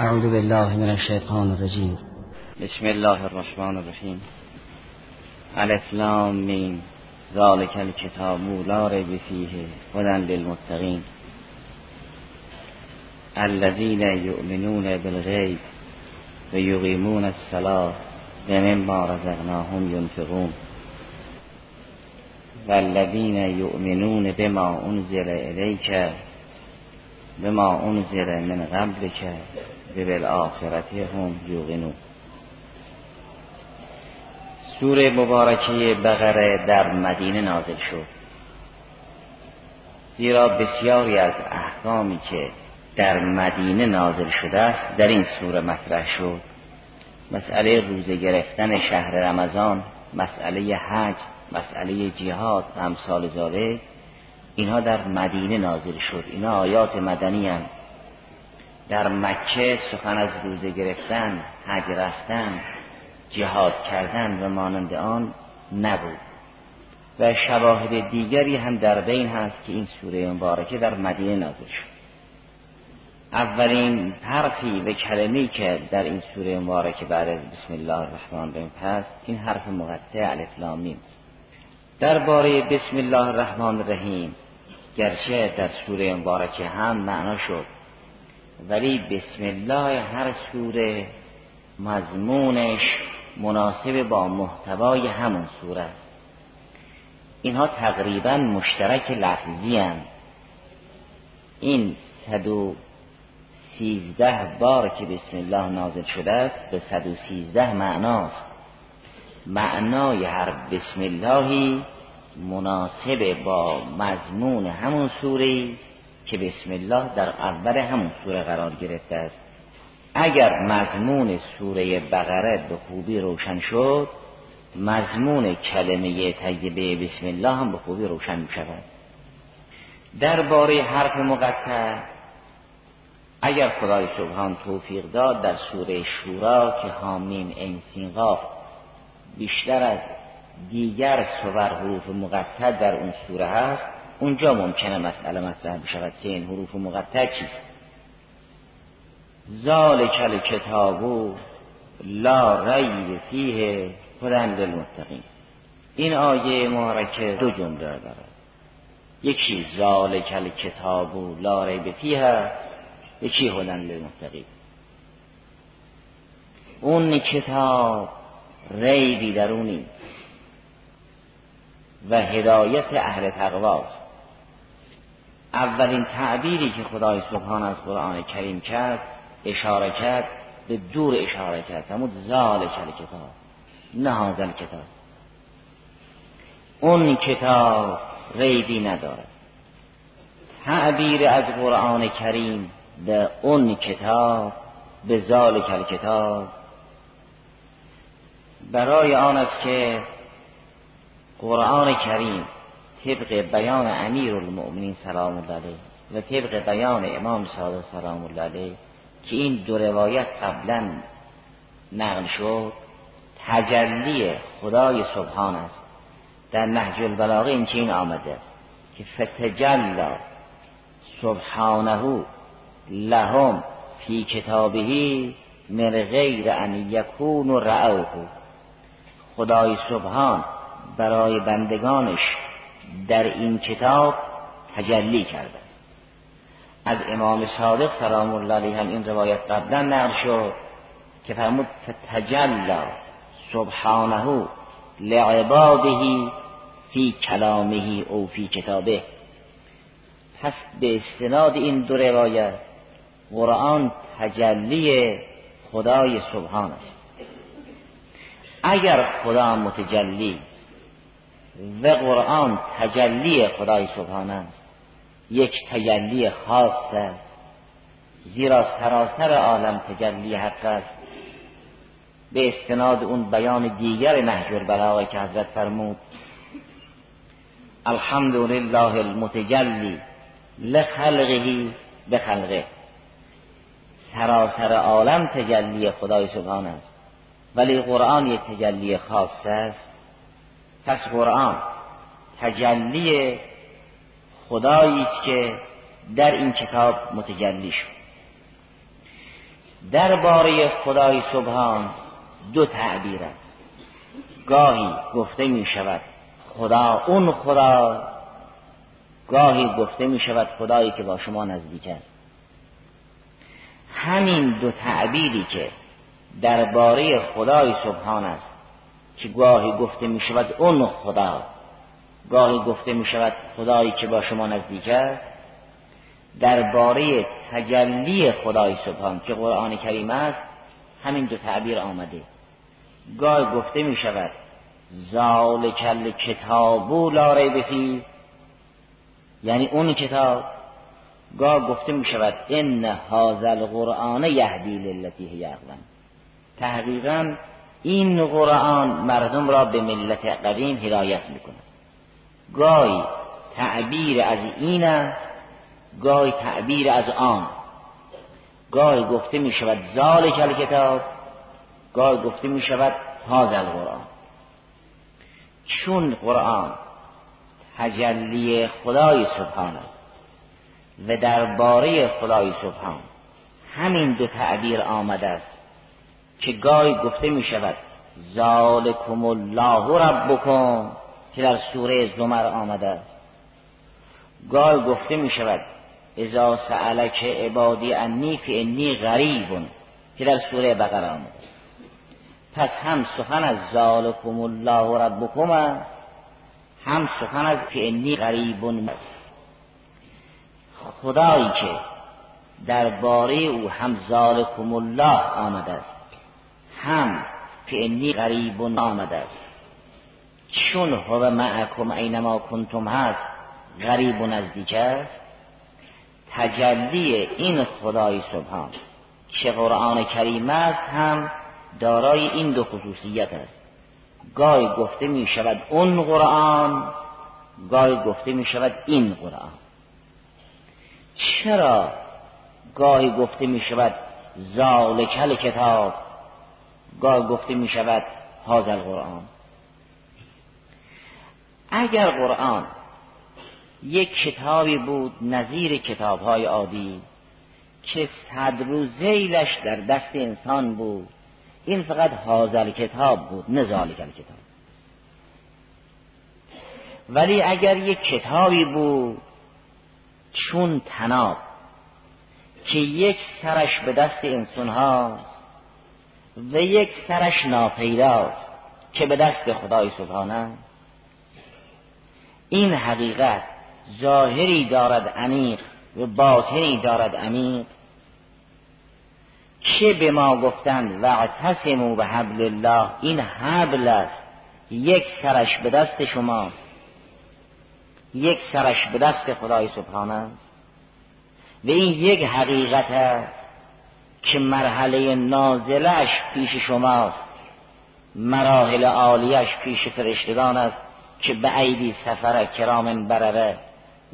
أعوذ بالله من الشيطان الرجيم بسم الله الرحمن الرحيم ألف لام میم. ذالک الکتاب لا ريب فيه هدى للمتقين الذين يؤمنون بالغيب ويقيمون الصلاة ومما رزقناهم ينفقون والذین يؤمنون بما أنزل إليك بما أنزل من قبلك بالآخرت هم یوقنون سوره مبارکه بقره در مدینه نازل شد. زیرا بسیاری از احکامی که در مدینه نازل شده است در این سوره مطرح شد. مسئله روزه گرفتن شهر رمضان مسئله حج مسئله جهاد و امثال زاره اینها در مدینه نازل شد. اینها آیات مدنی هم در مکه سخن از روزه گرفتن حج رفتن جهاد کردن و مانند آن نبود. و شواهد دیگری هم در بین هست که این سوره مبارکه در مدینه نازل شد. اولین حرفی و کلمی که در این سوره مبارکه بعد از بسم الله الرحمن الرحیم پس این حرف مقطع الف لام در باره بسم الله الرحمن الرحیم گرچه در سوره مبارکه هم معنا شد ولی بسم الله هر سوره مضمونش مناسب با محتوای همون سوره است. اینها تقریبا مشترک لفظی هم. این صد و سیزده بار که بسم الله نازل شده است به صد و سیزده معناست. معنای هر بسم اللهی مناسب با مضمون همون سوره است. که بسم الله در اول همون سوره قرار گرفته است. اگر مضمون سوره بقره به خوبی روشن شد مضمون کلمه طیبه بسم الله هم به خوبی روشن می شود درباره حرف مقطع اگر خدای سبحان توفیق داد در سوره شورا که حامیم انسین قاف بیشتر از دیگر سور حروف مقطع در اون سوره هست اونجا ممکنه مسئله مطرح بشود که این حروف مقطع چیست؟ ذالک کتاب لا ریب فیه هدن للمتقین. این آیه مبارکه دو جمله دارد. یکی ذالک کتاب لا ریب فیه یکی هدن للمتقین. اون کتاب ریبی در و هدایت اهل تقواست. اولین تعبیری که خدای سبحان از قرآن کریم کرد اشاره کرد به دور اشاره کرد همون زال کتاب نه هازل کتاب اون کتاب ریبی نداره. تعبیر از قرآن کریم به اون کتاب به زال کتاب برای آن است که قرآن کریم طبق بیان امیر المؤمنین سلام الله علیه و طبق بیان امام صادق سلام الله علیه که این دو روایت قبلا نقل شد تجلی خدای سبحان است. در نهج البلاغه این چین آمده است که فتجلا سبحانه لهم فی کتابهی من غیر ان یکون رعوه خدای سبحان برای بندگانش در این کتاب تجلی کرده. است از امام صادق سلام الله علیه هم این روایت قبلا نقل شد که فرمود تجلا سبحانه لعباده فی کلامه او فی کتابه. پس به استناد این دو روایت قرآن تجلی خدای سبحان است. اگر خدا متجلی و قرآن تجلی خدای سبحانه. است یک تجلی خاص است. زیرا سراسر عالم تجلی حق است. به استناد اون بیان دیگر نهج البلاغه که حضرت فرمود. الحمد لله المتجلی لخلقه به خلقه سراسر عالم تجلی خدای سبحانه است. ولی قرآن یک تجلی خاص است. پس قرآن تجلی خدایی است که در این کتاب متجلی شد. درباره خدای سبحان دو تعبیر است. گاهی گفته می شود خدا اون خدا گاهی گفته می شود خدایی که با شما نزدیک است. همین دو تعبیری که درباره خدای سبحان است که گاهی گفته می شود اون خدا. گاهی گفته می شود خدایی که با شما نزدیک است. درباره تجلی خدای سبحان که قرآن کریم است همین دو تعبیر آمده. گاه گفته می شود زال کل کتاب و لاره بفی یعنی اون کتاب. گاه گفته می شود ان هازل قرآن یهدی للتی هی تحقیقا این قرآن مردم را به ملت قدیم هدایت می‌کنه. گای تعبیر از این است گای تعبیر از آن گای گفته می شود ذالک الکتاب گای گفته می شود هازل قرآن چون قرآن تجلی خدای سبحانه و درباره خدای سبحان همین دو تعبیر آمده است که گاهی گفته می شود. زالکم الله ربکم. که در سوره زمر آمده است. گاهی گفته می شود. اذا سألک عبادی انی فانی غریبون. که در سوره بقره آمده است. پس هم سخن از زالکم الله ربکم هم سخن از فی انی غریبون. خدایی که درباره او هم زالکم الله آمده است. هم فعنی غریب آمده. است چون هو معکم اینما کنتم هست غریب و نزدیک است تجلی این خدای سبحان. که قرآن کریم است هم دارای این دو خصوصیت است. گاهی گفته می شود اون قرآن گاهی گفته می شود این قرآن. چرا گاهی گفته می شود ذالکل کتاب گاه گفته می شود حاضر قرآن اگر قرآن یک کتابی بود نظیر کتابهای عادی که صد روزیلش در دست انسان بود این فقط حاضر کتاب بود نه کتاب ولی اگر یک کتابی بود چون تناب که یک سرش به دست انسان هاست و یک سرش ناپیداست که به دست خدای سبحانه. این حقیقت ظاهری دارد عمیق و باطنی دارد عمیق. چه به ما گفتند و به حبل الله این حبل است. یک سرش به دست شماست. یک سرش به دست خدای سبحانه است. و این یک حقیقت است. که مرحله نازلش پیش شماست. مراحل عالیش پیش فرشتگان است که به عیدی سفر کرام برره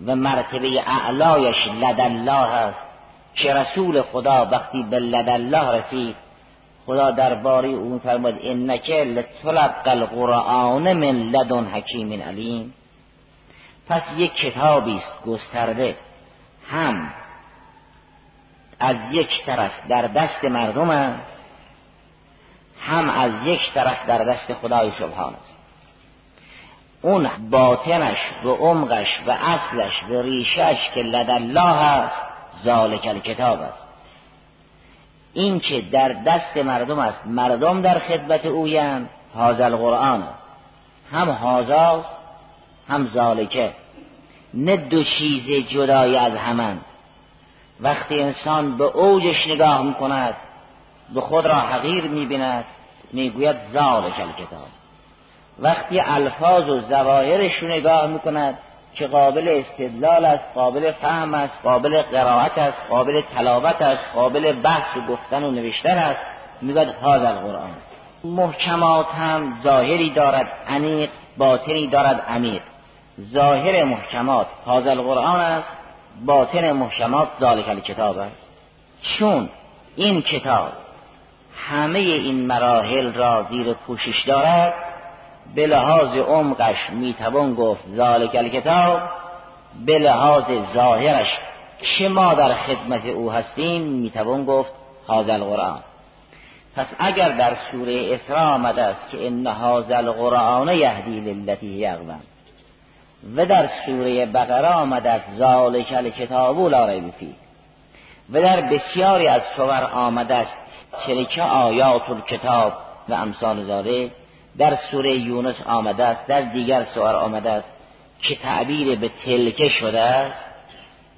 و مرتبه اعلایش لدالله است. که رسول خدا وقتی به لدالله رسید خدا درباره اون فرمود انک لتلق القرآن من لدن حکیم علیم. پس یک کتابی است گسترده. هم از یک طرف در دست مردم است هم از یک طرف در دست خدای سبحان است. اون باطنش و عمقش و اصلش و ریشش که لد الله است ذالک الکتاب است. این که در دست مردم است مردم در خدمت اویند هاذا القرآن است. هم هاذا هم ذالکه. نه دو چیز جدای از همند. وقتی انسان به اوجش نگاه می‌کند، به خود را حقیر می‌بیند، می‌گوید زال گوید کتاب وقتی الفاظ و زواهرش رو نگاه می‌کند، که قابل استدلال است قابل فهم است قابل قرائت است قابل تلاوت است قابل بحث و گفتن و نوشتن است می‌گوید هذا القرآن. محکمات هم ظاهری دارد عمیق باطنی دارد عمیق. ظاهر محکمات هذا القرآن است. باطن محکمات ذالک کتاب است چون این کتاب همه این مراحل را زیر پوشش دارد به لحاظ عمقش می‌توان گفت ذالک کتاب به لحاظ ظاهرش که ما در خدمت او هستیم می‌توان گفت هذا القرآن۔ پس اگر در سوره اسراء آمده است که ان هذا القرآن یهدی للتی اقوم و در سوره بقره آمد است ذالک کتاب لا ریب فیه. و در بسیاری از سور آمده است چلکه آیات الکتاب و امثال زاره در سوره یونس آمده است در دیگر سور آمده است که تعبیر به تلکه شده است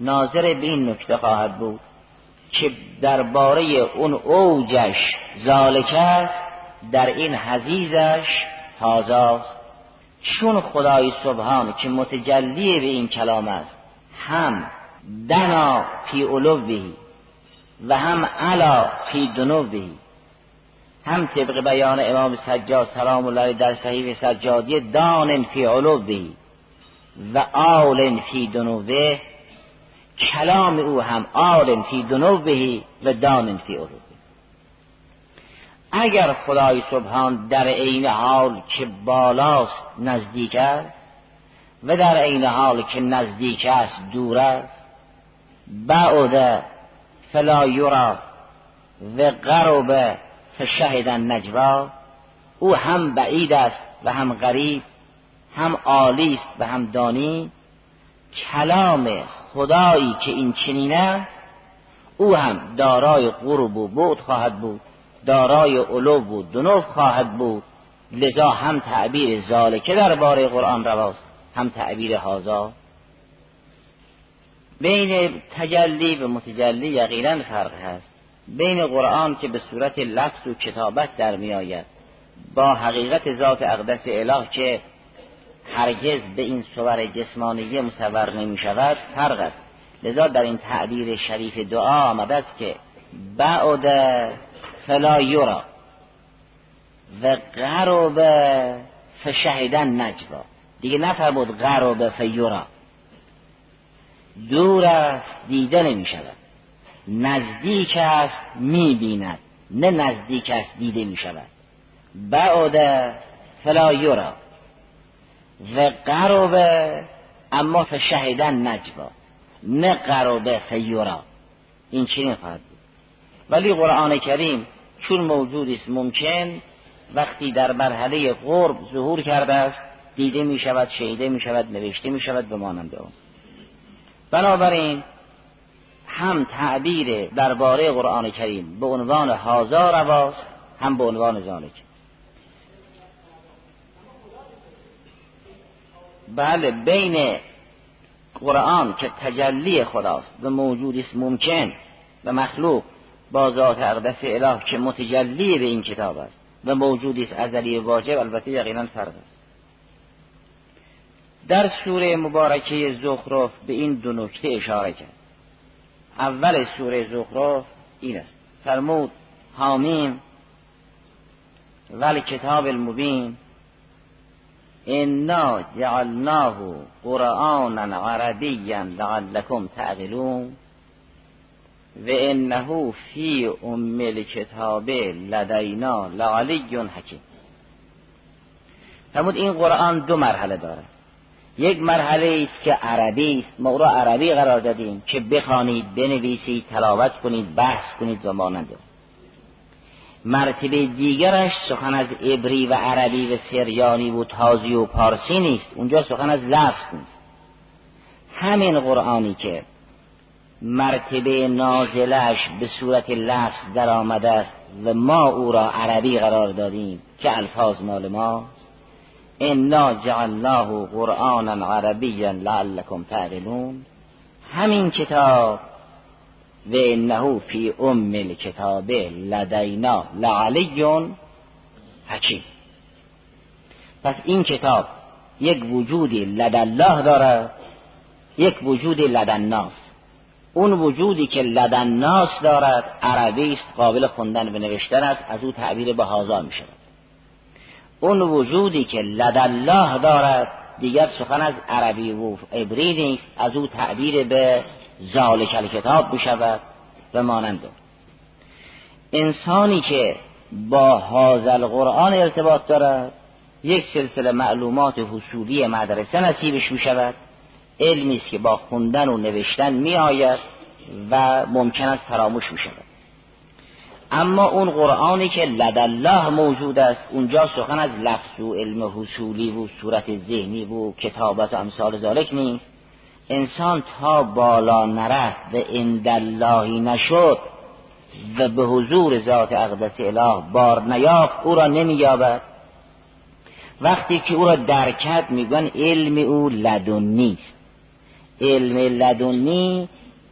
ناظر به این نکته خواهد بود که درباره اون اوجش زالکه است در این حزیزش هازاست چون خدای سبحان که متجلی به این کلام است هم دنا فی علوهی و هم علا فی دنوهی هم طبق بیان امام سجاد سلام الله در صحیح سجادی دان فی علوهی و آل فی دنوه کلام او هم آل فی دنوهی و دان فی علوهی اگر خدای سبحان در عین حال که بالاست نزدیک است و در عین حال که نزدیک است دور است بعد فلا یرا و قرب فشهد نجوا، او هم بعید است و هم غریب هم عالی است و هم دانی کلام خدایی که این چنین است او هم دارای قرب و بود خواهد بود. دارای علو و دنوف خواهد بود. لذا هم تعبیر ذالکه در باره قرآن رواست هم تعبیر هازا بین تجلی و متجلی یقینا فرق هست. بین قرآن که به صورت لفظ و کتابت در می آید. با حقیقت ذات اقدس اله که هرگز به این صور جسمانی مصور نمی شود فرق است. لذا در این تعبیر شریف دعا آمده است که بعد فلا یورا و غروب فشهدن نجوا. دیگه نفرمود غروب فیورا دور است دیده نمی شود نزدیک است می بیند نه نزدیک است دیده می شود بعد فلا یورا و قربه اما فشهدن نجوا. نه قرب فیورا این چی نخواهد ولی قرآن کریم چون موجود است ممکن وقتی در مرحله غرب ظهور کرده است دیده می شود شهیده می شود نوشته می شود به مانند اون بنابراین هم تعبیر درباره قرآن کریم به عنوان هزار رواست هم به عنوان ذالک بله بین قرآن که تجلی خداست و موجود است ممکن و مخلوق با ذات اقدس اله که متجلی به این کتاب است و موجودی است ازلی واجب البته یقینا فرق است. در سوره مبارکه زخرف به این دو نکته اشاره کرد. اول سوره زخرف این است. فرمود حامیم ول کتاب المبین انا جعلناه قرآنا عربیا لعلكم تعقلون. و انه فی ام الکتاب لدینا لعلی حکیم فرمود این قرآن دو مرحله داره. یک مرحله است که عربی است. ما را عربی قرار دادیم که بخوانید بنویسید تلاوت کنید بحث کنید و مانند مرتبه دیگرش سخن از عبری و عربی و سریانی و تازی و پارسی نیست. اونجا سخن از لفظ نیست. همین قرآنی که مرتبه نازلش به صورت لفظ در آمده است و ما او را عربی قرار دادیم که الفاظ مال ماست. انا جعلناه قرآنا عربیا لعلكم تعقلون. همین کتاب و انه فی ام الکتاب لدینا لعلی حکیم. پس این کتاب یک وجود لد الله دارد یک وجود لدالناس. اون وجودی که لدن ناس دارد عربی است قابل خوندن و نوشتن است از او تعبیر به هازا می شود اون وجودی که لد الله دارد دیگر سخن از عربی و عبری نیست از او تعبیر به ذالک کتاب می شود و مانند. انسانی که با حاضل قرآن ارتباط دارد یک سلسله معلومات حصولی مدرسه نصیبش می شود علمی است که با خوندن و نوشتن می آید و ممکن است فراموش می شود اما اون قرآنی که لد الله موجود است اونجا سخن از لفظ و علم حصولی و صورت ذهنی و کتابت و امثال ذالک نیست. انسان تا بالا نرفت و انداللهی نشد و به حضور ذات اقدس اله بار نیافت او را نمییابد. وقتی که او را درکت میگن علم او لدن نیست. علم لدنی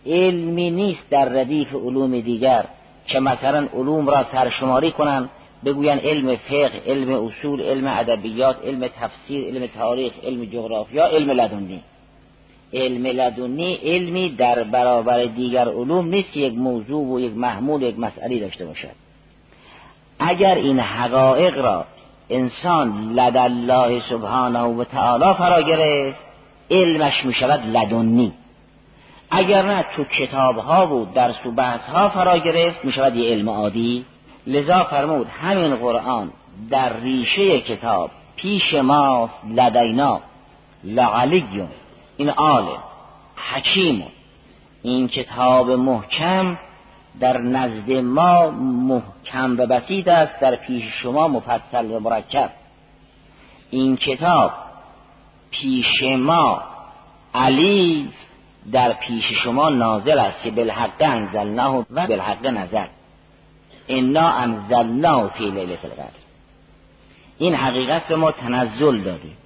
علمی نیست در ردیف علوم دیگر. که مثلا علوم را سرشماری کنند، بگوین علم فقه علم اصول علم ادبیات علم تفسیر علم تاریخ علم جغرافیا علم لدنی. علم لدنی علمی در برابر دیگر علوم نیست یک موضوع و یک محمول و یک مسئله داشته باشد. اگر این حقایق را انسان لد الله سبحانه و تعالی فرا گرفت علمش می شود لدنی. اگر نه تو کتاب ها و درس و بحث ها فرا گرفت می شود یه علم عادی. لذا فرمود همین قرآن در ریشه کتاب پیش ما لدینا. لعلیون. این آله حکیم. این کتاب محکم در نزد ما محکم و بسیط است در پیش شما مفصل و مرکب. این کتاب پیش ما. علی در پیش شما نازل است که بالحق انزلناه و بالحق نزل. انا انزلناه فی لیله القدر. این حقیقت ما تنزل دادیم.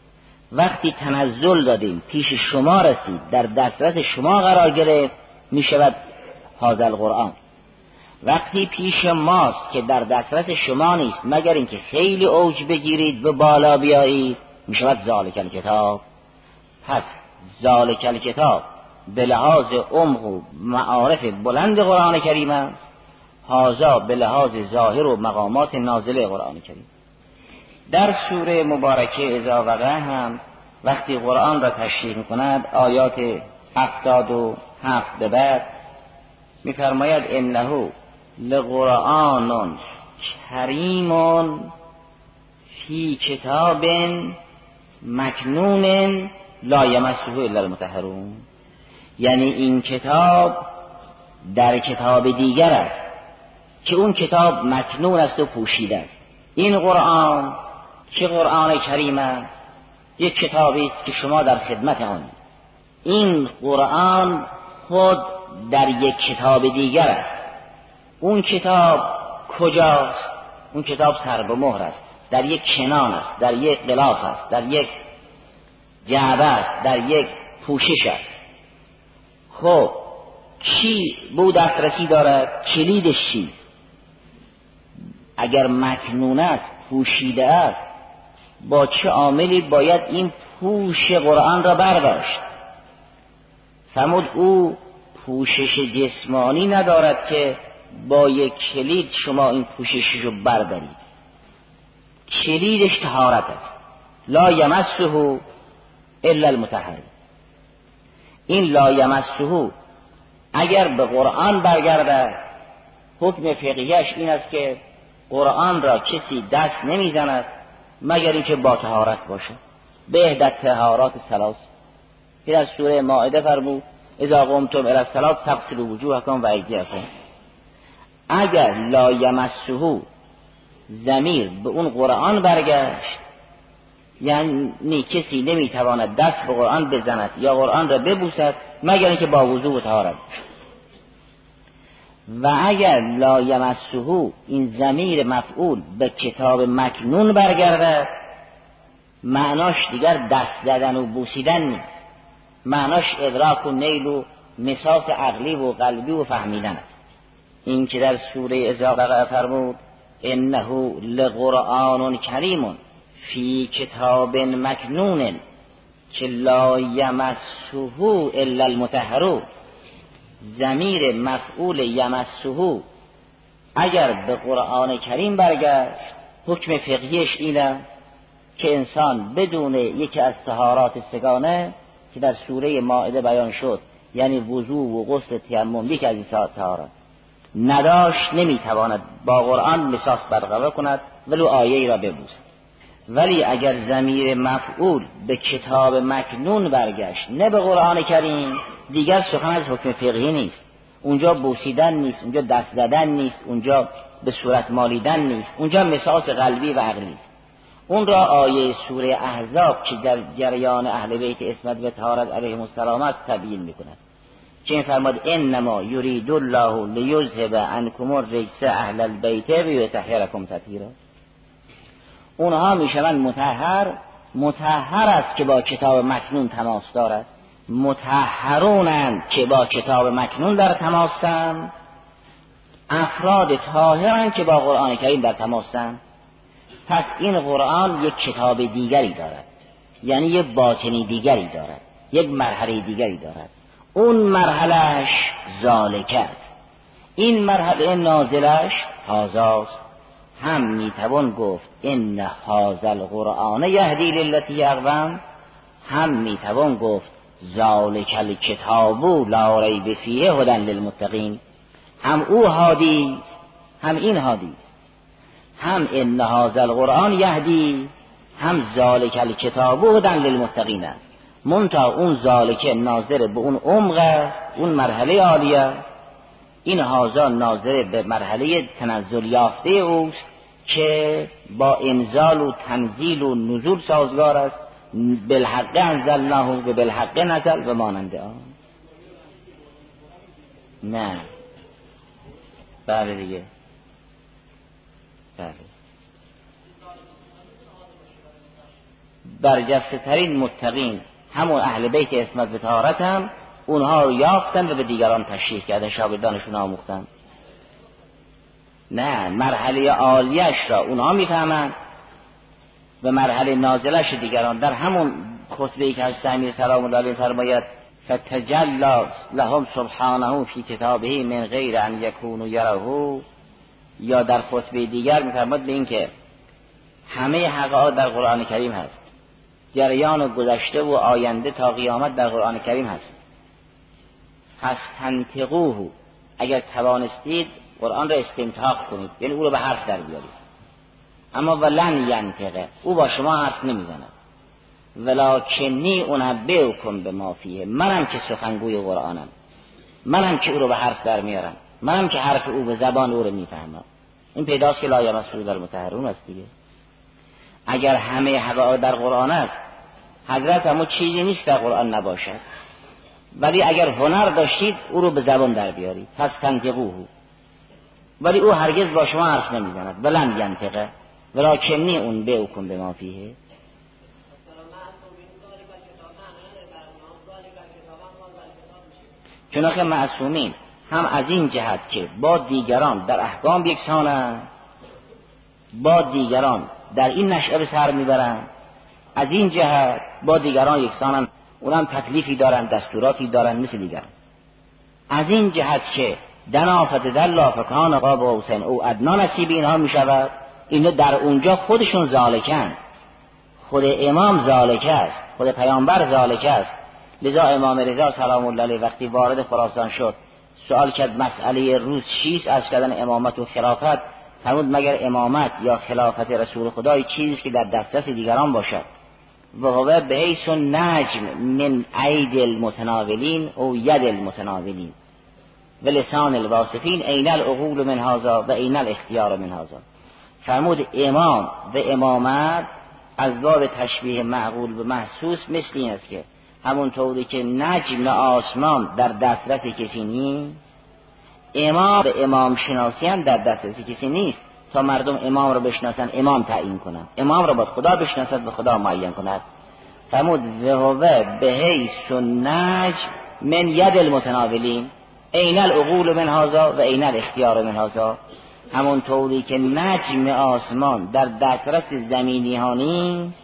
وقتی تنزل دادیم پیش شما رسید در دسترس شما قرار گرفت می شود حاضر قرآن وقتی پیش ماست که در دسترس شما نیست مگر اینکه خیلی اوج بگیرید و بالا بیایید می‌شود ذالک کتاب پس ذالک کتاب به لحاظ عمق و معارف بلند قرآن کریم است. هازا به لحاظ ظاهر و مقامات نازل قرآن کریم. در سوره مبارکه ازا وقع هم وقتی قرآن را تشریح می‌کند آیات هفتاد و هفت به بعد میفرماید انه لقرآن کریم فی کتاب مکنون لا یمسوه الا المتحرون یعنی این کتاب در کتاب دیگر است که اون کتاب مکنون است و پوشیده است. این قرآن چه قرآن کریم است؟ یک کتابی است که شما در خدمت آن. این قرآن خود در یک کتاب دیگر است. اون کتاب کجاست؟ اون کتاب سر به مهر است. در یک کنان است در یک غلاف است در یک جعبه است در یک پوشش است. خب چی بو دسترسی دارد کلیدش چیست اگر مکنون است پوشیده است با چه عاملی باید این پوش قرآن را برداشت؟ فمود او پوشش جسمانی ندارد که با یک کلید شما این پوششش رو بردارید. شدیدش تهارت است. لا یمسه الا المتحر این لا یمسه اگر به قرآن برگرده حکم فقیهش این است که قرآن را کسی دست نمی‌زند مگر اینکه با تهارت باشه. به احدت تهارات سلاس. این از سوره ماعده فرمود اذا قمتم الى الصلاه تغسلوا وجوهكم و ایدیکم. اگر لا یمسه زمیر به اون قرآن برگشت. یعنی کسی نمی‌تواند دست به قرآن بزند یا قرآن را ببوسد مگر اینکه با وضوع و تهارت و اگر لا یمسهو این زمیر مفعول به کتاب مکنون برگردد معناش دیگر دست دادن و بوسیدن نیست. معناش ادراک و نیل و مساس عقلی و قلبی و فهمیدن است. این که در سوره ازاقه فرمود انه لقرآن کریم فی کتاب مکنون که لا یمسه الا المتحرون زمیر مفعول یمسه اگر به قرآن کریم برگشت حکم فقیش این است که انسان بدون یکی از تهارات سگانه که در سوره مائده بیان شد یعنی وضوع و غسل تیمم یکی از این تهارات نداشت نمی‌تواند با قرآن مساس برقرار کند ولو آیه را ببوسد. ولی اگر زمیر مفعول به کتاب مکنون برگشت نه به قرآن کریم دیگر سخن از حکم فقهی نیست. اونجا بوسیدن نیست اونجا دست زدن نیست اونجا به صورت مالیدن نیست اونجا مساس قلبی و عقلی است. اون را آیه سوره احزاب که در جریان اهل بیت اسمت و طهارت علیهم السلام است تبیین می‌کند. چین فرمود انما یرید الله لیذهب عنکم الرجس اهل البیت و یطهرکم تطهیرا اونها می‌شوند متحر متحر است که با کتاب مکنون تماس دارد. متحرونند که با کتاب مکنون در تماسند افراد طاهرند که با قرآن کریم در تماسند پس این قرآن یک کتاب دیگری دارد. یعنی یک باطنی دیگری دارد. یک مرحله دیگری دارد. اون مرحلهش زالکت این مرحله نازلش هازاست هم می‌توان گفت ان هاز قرآن یهدی للتی اقوام هم می‌توان گفت ذالک الکتاب لا ریب فیه هدن للمتقین. هم او هادی هم این هادی هم ان هاز قرآن یهدی هم ذالک الکتاب هدن للمتقین. است منتها اون ذالکه ناظر به اون عمق اون مرحله عالیه این هازا ناظر به مرحله تنزل یافته اوست که با انزال و تنزیل و نزول سازگار است. بالحق انزل الله و بالحق نزل و ماننده آن. نه. بله دیگه. بله. برجسته ترین متقین همون اهل بیت اسمت به تارت هم اونها رو یافتن و به دیگران تشریح کردن شاگردانشون آموختن. نه مرحله عالیش را اونها می‌فهمند و مرحله نازلش دیگران. در همون خطبه ای که از سلام الله علیه فرماید فتجلا لهم سبحانه فی کتابه من غیر ان و یرهو یا در خطبه دیگر میفرماد به اینکه همه حقا در قرآن کریم هست. جریان گذشته و آینده تا قیامت در قرآن کریم هست. پس تنتقوه اگر توانستید قرآن را استنتاق کنید. یعنی او را به حرف در بیارید. اما ولن ینتقه او با شما حرف نمی‌زند. ولکنی اونبه کن به مافیه منم که سخنگوی قرآنم. منم که او رو به حرف در میارم. منم که حرف او به زبان او رو می‌فهمم. این پیداست که لایم از در متحرون است دیگه. اگر همه هوا در قرآن است حضرت همون چیزی نیست که قرآن نباشد. ولی اگر هنر داشتید او رو به زبان در بیارید. پس تنتقوهو ولی او هرگز با شما حرف نمی‌زند. بلند ولی ولاکنی اون به او کن به ما فیه. چنانکه معصومین هم از این جهت که با دیگران در احکام یکسانند با دیگران در این نشعه به سر می‌برند. از این جهت با دیگران یکسانن اونم تکلیفی دارن دستوراتی دارن مثل دیگران. از این جهت که دنا فتدلا فکان قاب و حسین او ادنا نصیب اینها می شود. اینو در اونجا خودشون زالکن. خود امام زالکه است خود پیامبر زالکه است. لذا امام رضا سلام الله علیه وقتی وارد خراسان شد سوال کرد مسئله روز چیست؟ از کردن امامت و خلافت. فرمود مگر امامت یا خلافت رسول خدای چیزی که در دسترس دیگران باشد؟ وهو بعيس نجم من عید المتناولین او ید المتناولین و لسان الواصفین عین العقول من هذا و عین الاختیار من هذا؟ فرمود امام و امامت از باب تشبیه معقول به محسوس مثل این است که همون طوری که نجم آسمان در دسترس کسی نیست امام و امام شناسی هم در دسترس کسی نیست. تا مردم امام رو بشناسن امام تعیین کنن. امام رو با خدا بشناسد به خدا معین کند. فرمود ذهوه به حیث و نج من ید المتناولین. این العقول من هازا و این الاختیار من هازا همون طوری که نجم آسمان در دسترس زمینی ها نیست.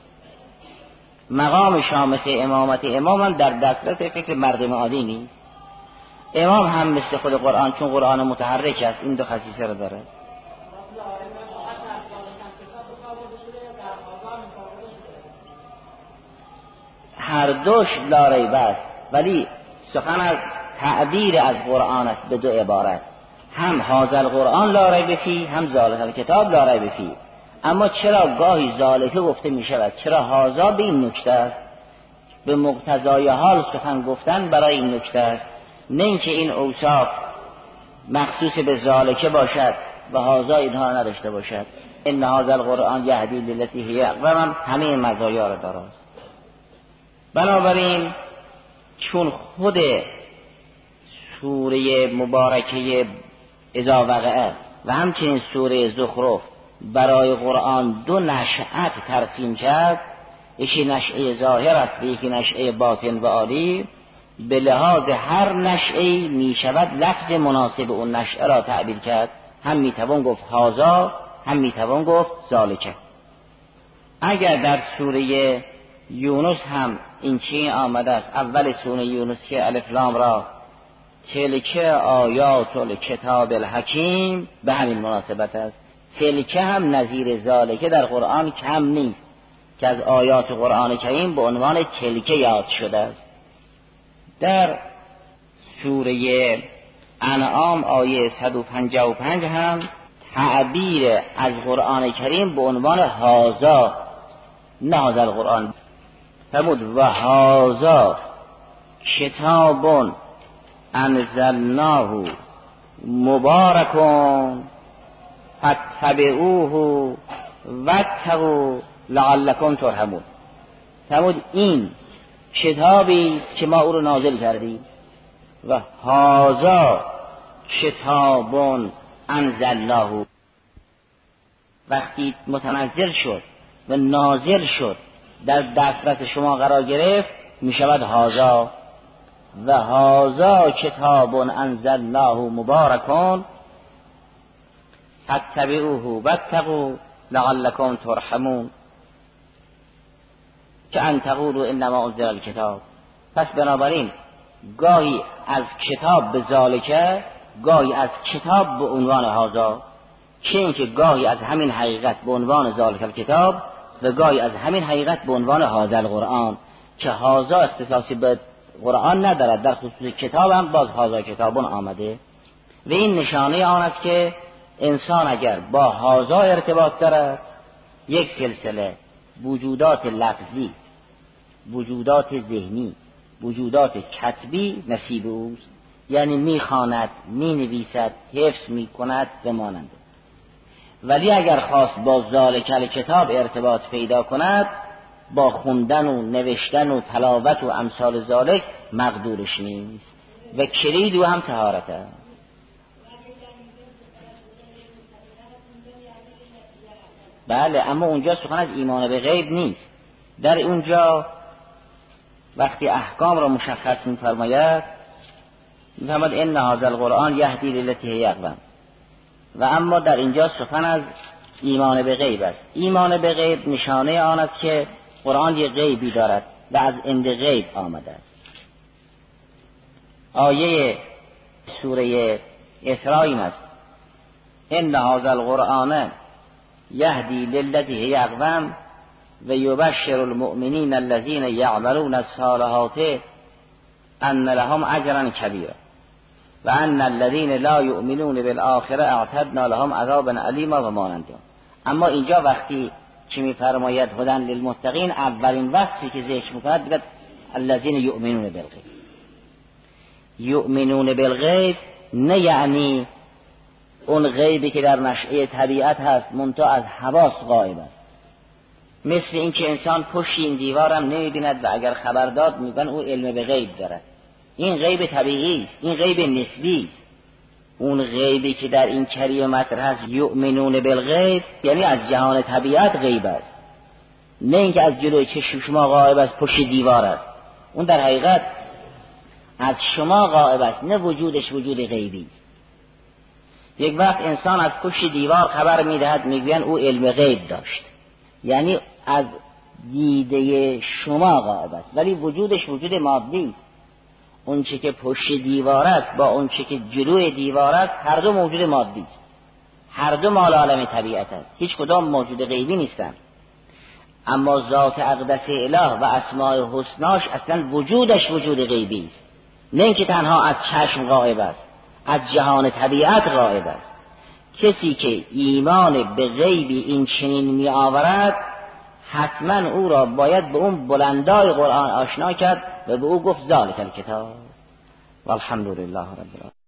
مقام شامخ امامت امام هم در دسترس فکر مردم عادی نیست. امام هم مثل خود قرآن چون قرآن متحرک است این دو خصیصه رو داره. هر دوش لاربه است ولی سخن از تعبیر از قرآن است به دو عبارت. هم حاضر قرآن لا ریب هم ذالک کتاب لا ریب اما چرا گاهی ذالکه گفته می شود چرا حاضا به این نکته است؟ به مقتضای حال سخن گفتن برای این نکته است. نه اینکه این اوصاف مخصوص به ذالکه باشد و حاضا اینها نداشته باشد. ان هذا القرآن یهدی للتی و من همه مزایا را دارد بنابراین چون خود سوره مبارکه اذا وقعه و همچنین سوره زخرف برای قرآن دو نشعت ترسیم کرد یکی نشعه ظاهر است و یکی نشعه باطن و عالی به لحاظ هر نشعه می شود لفظ مناسب اون نشعه را تعبیر کرد. هم می توان گفت هازا هم می توان گفت زالکه اگر در سوره یونس هم این چی آمده است. اول سونه یونس که الفلام را تلکه آیات کتاب الحکیم به همین مناسبت است. تلکه هم نظیر زالکه در قرآن کم نیست که از آیات قرآن کریم به عنوان تلکه یاد شده است. در سوره انعام آیه 155 هم تعبیر از قرآن کریم به عنوان هازا نه هازا قرآن فمود و هازا کتابون انزلناه مبارکون فتبعوه واتقوا لعلکم ترحمون. فمود این کتابی که ما او رو نازل کردیم و هازا کتابون انزلناه. وقتی متنزل شد و نازل شد در دسترس شما قرار گرفت می شود هازا و هازا کتاب انزل الله مبارکان. فتبعوه واتقوا لعلکم ترحمون. که ان تقولوا انما انزل الكتاب. پس بنابراین گاهی از کتاب به ذالکه گاهی از کتاب به عنوان هازا چه اینکه گاهی از همین حقیقت به عنوان ذالک کتاب و گاهی از همین حقیقت به عنوان حاضر قرآن که هازا اختصاصی به قرآن ندارد. در خصوص کتاب هم باز هازا کتابون آمده. و این نشانه آن است که انسان اگر با هازا ارتباط دارد یک سلسله وجودات لفظی وجودات ذهنی وجودات کتبی نصیب اوست. یعنی می‌خواند می‌نویسد حفظ می‌کند به ماننده ولی اگر خواست با ذالکل کتاب ارتباط پیدا کند با خوندن و نوشتن و تلاوت و امثال ذالک مقدورش نیست و کلید و هم تهارت است. بله اما اونجا سخن از ایمان به غیب نیست. در اونجا وقتی احکام را مشخص میفرماید میفرماید ان نهاز القرآن یهدی للتی هی اقوام. و اما در اینجا سخن از ایمان به غیب است. ایمان به غیب نشانه آن است که قرآن یک غیبی دارد و از اند غیب آمده است. آیه سوره اسراء است. ان هذا القرآن یهدی للتی هی اقوام و یبشر المؤمنین الذین یعملون الصالحات ان لهم اجرا کبیرا. و ان الذين لا يؤمنون بالآخره اعتدنا لهم عذابا علیما و ما انتم اما اینجا وقتی چی میفرماید هدن للمتقین اولین وقتی که ذکر می‌کند بگد الذين یؤمنون بالغیب یؤمنون بالغیب نه یعنی اون غیبی که در نشعه طبیعت هست منتها از حواس غایب است. مثل اینکه انسان پشت این دیوارم نمی‌بیند و اگر خبر داد میگن او علم به غیب دارد. این غیب طبیعی است، این غیب نسبی است. اون غیبی که در این کریه مطرح است یؤمنون بالغیب یعنی از جهان طبیعت غیب است. نه اینکه از جلوی چشم شما غایب است پشت دیوار است. اون در حقیقت از شما غایب است نه وجودش وجود غیبی یک وقت انسان از پشت دیوار خبر می‌دهد می‌گویند او علم غیب داشت. یعنی از دیده شما غایب است ولی وجودش وجود مادی است. اون که پشت دیوار است با اون که جلوی دیوار است هر دو موجود مادی. است هر دو مال عالم طبیعت است. هیچ کدام موجود غیبی نیستند اما ذات اقدس اله و اسماع حسناش اصلا وجودش وجود غیبی است. نه اینکه تنها از چشم غایب است از جهان طبیعت غایب است. کسی که ایمان به غیبی این چنین می آورد حتما او را باید به اون بلندای قرآن آشنا کرد و به او گفت ذالک الکتاب. والحمد لله رب العالمین.